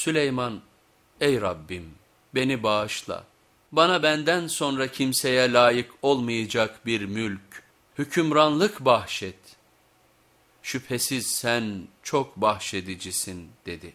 Süleyman, ey Rabbim beni bağışla, bana benden sonra kimseye layık olmayacak bir mülk, hükümranlık bahşet. Şüphesiz sen çok bahşedicisin dedi.